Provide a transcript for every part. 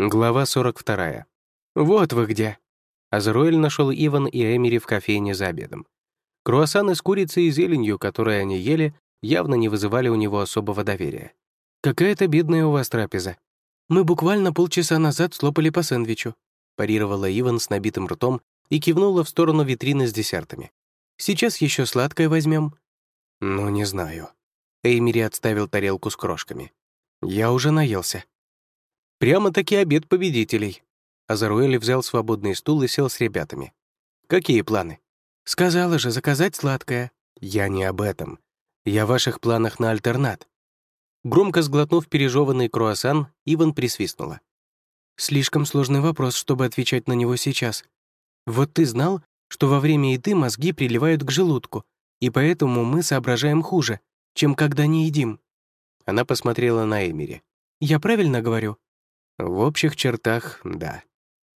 Глава 42. «Вот вы где!» Азруэль нашел Иван и Эмери в кофейне за обедом. Круассаны с курицей и зеленью, которые они ели, явно не вызывали у него особого доверия. «Какая-то бедная у вас трапеза. Мы буквально полчаса назад слопали по сэндвичу», парировала Иван с набитым ртом и кивнула в сторону витрины с десертами. «Сейчас еще сладкое возьмем». «Ну, не знаю». Эймери отставил тарелку с крошками. «Я уже наелся». «Прямо-таки обед победителей». Азаруэль взял свободный стул и сел с ребятами. «Какие планы?» «Сказала же, заказать сладкое». «Я не об этом. Я в ваших планах на альтернат». Громко сглотнув пережеванный круассан, Иван присвистнула. «Слишком сложный вопрос, чтобы отвечать на него сейчас. Вот ты знал, что во время еды мозги приливают к желудку, и поэтому мы соображаем хуже, чем когда не едим». Она посмотрела на Эмири. «Я правильно говорю?» «В общих чертах, да».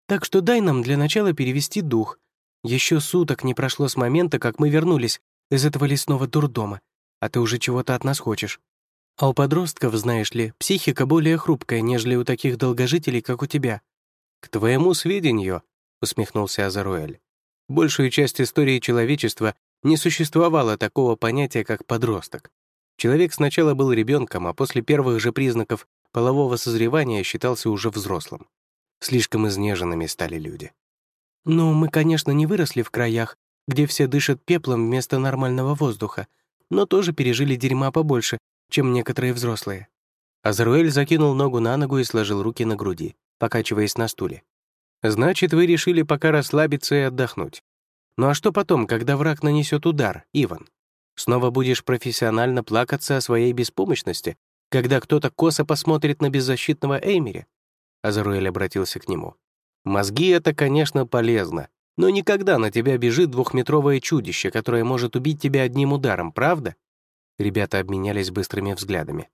«Так что дай нам для начала перевести дух. Еще суток не прошло с момента, как мы вернулись из этого лесного дурдома, а ты уже чего-то от нас хочешь. А у подростков, знаешь ли, психика более хрупкая, нежели у таких долгожителей, как у тебя». «К твоему сведению», — усмехнулся Азаруэль, «большую часть истории человечества не существовало такого понятия, как подросток. Человек сначала был ребенком, а после первых же признаков полового созревания считался уже взрослым. Слишком изнеженными стали люди. «Ну, мы, конечно, не выросли в краях, где все дышат пеплом вместо нормального воздуха, но тоже пережили дерьма побольше, чем некоторые взрослые». Азруэль закинул ногу на ногу и сложил руки на груди, покачиваясь на стуле. «Значит, вы решили пока расслабиться и отдохнуть. Ну а что потом, когда враг нанесет удар, Иван? Снова будешь профессионально плакаться о своей беспомощности, когда кто-то косо посмотрит на беззащитного Эймери?» Азаруэль обратился к нему. «Мозги — это, конечно, полезно, но никогда на тебя бежит двухметровое чудище, которое может убить тебя одним ударом, правда?» Ребята обменялись быстрыми взглядами.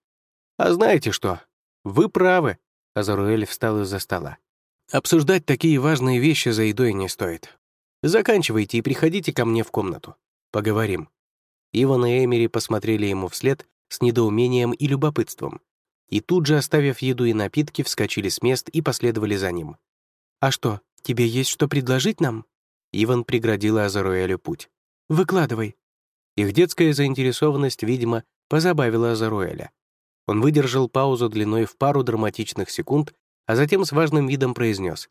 «А знаете что? Вы правы», — Азаруэль встал из-за стола. «Обсуждать такие важные вещи за едой не стоит. Заканчивайте и приходите ко мне в комнату. Поговорим». Иван и Эмери посмотрели ему вслед с недоумением и любопытством. И тут же, оставив еду и напитки, вскочили с мест и последовали за ним. «А что, тебе есть что предложить нам?» Иван преградила Азаруэлю путь. «Выкладывай». Их детская заинтересованность, видимо, позабавила Азаруэля. Он выдержал паузу длиной в пару драматичных секунд, а затем с важным видом произнес.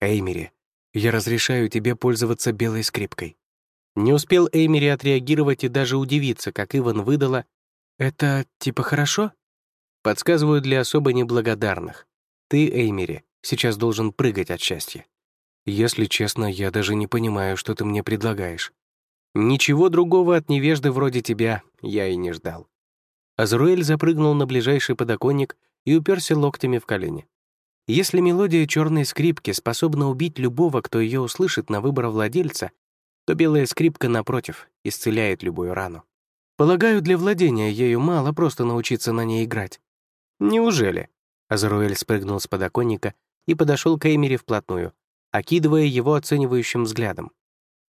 «Эймери, я разрешаю тебе пользоваться белой скрипкой». Не успел Эймери отреагировать и даже удивиться, как Иван выдала «Это типа хорошо?» Подсказываю для особо неблагодарных. Ты, Эймери, сейчас должен прыгать от счастья. Если честно, я даже не понимаю, что ты мне предлагаешь. Ничего другого от невежды вроде тебя я и не ждал. Азруэль запрыгнул на ближайший подоконник и уперся локтями в колени. Если мелодия черной скрипки способна убить любого, кто ее услышит на выбор владельца, то белая скрипка, напротив, исцеляет любую рану. Полагаю, для владения ею мало просто научиться на ней играть. Неужели? Азаруэль спрыгнул с подоконника и подошел к Эймери вплотную, окидывая его оценивающим взглядом.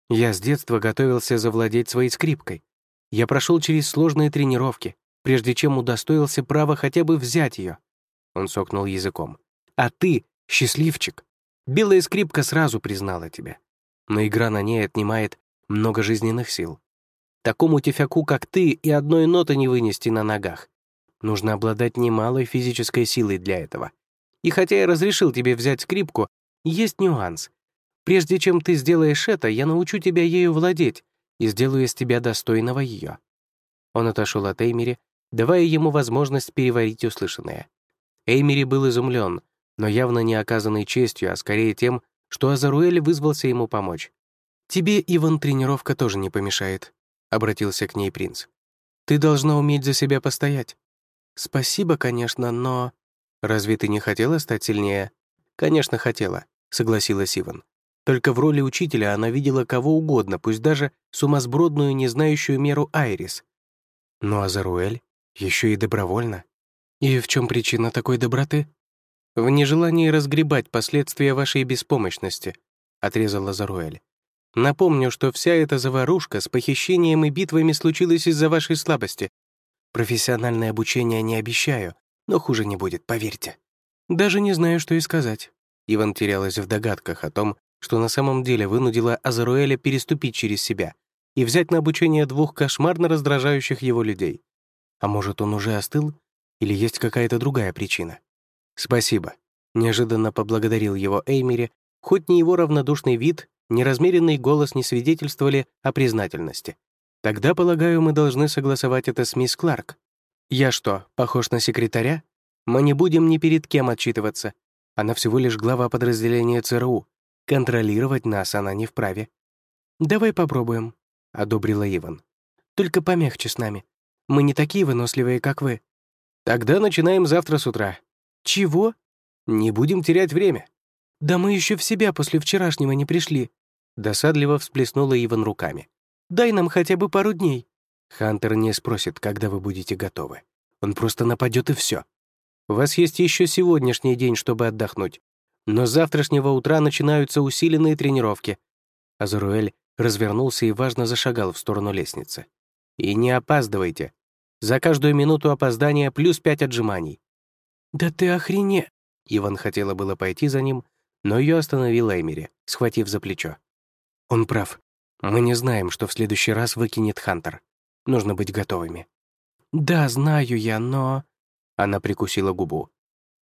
Я с детства готовился завладеть своей скрипкой. Я прошел через сложные тренировки, прежде чем удостоился права хотя бы взять ее. Он сокнул языком. А ты — счастливчик. Белая скрипка сразу признала тебя. Но игра на ней отнимает много жизненных сил. Такому тефяку, как ты, и одной ноты не вынести на ногах. Нужно обладать немалой физической силой для этого. И хотя я разрешил тебе взять скрипку, есть нюанс. Прежде чем ты сделаешь это, я научу тебя ею владеть и сделаю из тебя достойного ее. Он отошел от Эймери, давая ему возможность переварить услышанное. Эймери был изумлен, но явно не оказанной честью, а скорее тем, что Азаруэль вызвался ему помочь. «Тебе, Иван, тренировка тоже не помешает», — обратился к ней принц. «Ты должна уметь за себя постоять». «Спасибо, конечно, но...» «Разве ты не хотела стать сильнее?» «Конечно, хотела», — согласилась Иван. Только в роли учителя она видела кого угодно, пусть даже сумасбродную, не знающую меру Айрис. Ну а Заруэль? Еще и добровольно. И в чем причина такой доброты? «В нежелании разгребать последствия вашей беспомощности», — отрезала Заруэль. «Напомню, что вся эта заварушка с похищением и битвами случилась из-за вашей слабости. Профессиональное обучение не обещаю, но хуже не будет, поверьте». «Даже не знаю, что и сказать». Иван терялась в догадках о том, что на самом деле вынудила Азаруэля переступить через себя и взять на обучение двух кошмарно раздражающих его людей. А может, он уже остыл? Или есть какая-то другая причина? «Спасибо», — неожиданно поблагодарил его Эймери, хоть ни его равнодушный вид, ни размеренный голос не свидетельствовали о признательности. «Тогда, полагаю, мы должны согласовать это с мисс Кларк. Я что, похож на секретаря? Мы не будем ни перед кем отчитываться. Она всего лишь глава подразделения ЦРУ. Контролировать нас она не вправе. «Давай попробуем», — одобрила Иван. «Только помягче с нами. Мы не такие выносливые, как вы». «Тогда начинаем завтра с утра». «Чего?» «Не будем терять время». «Да мы еще в себя после вчерашнего не пришли». Досадливо всплеснула Иван руками. «Дай нам хотя бы пару дней». Хантер не спросит, когда вы будете готовы. Он просто нападет и все. У вас есть еще сегодняшний день, чтобы отдохнуть. Но с завтрашнего утра начинаются усиленные тренировки. Азуруэль развернулся и важно зашагал в сторону лестницы. «И не опаздывайте. За каждую минуту опоздания плюс пять отжиманий». «Да ты охрене...» Иван хотела было пойти за ним, но ее остановил Эймери, схватив за плечо. «Он прав. Мы не знаем, что в следующий раз выкинет Хантер. Нужно быть готовыми». «Да, знаю я, но...» Она прикусила губу.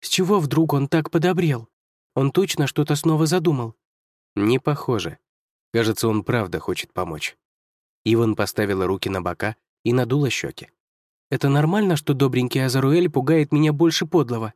«С чего вдруг он так подобрел? Он точно что-то снова задумал?» «Не похоже. Кажется, он правда хочет помочь». Иван поставила руки на бока и надула щеки. «Это нормально, что добренький Азаруэль пугает меня больше подлого?»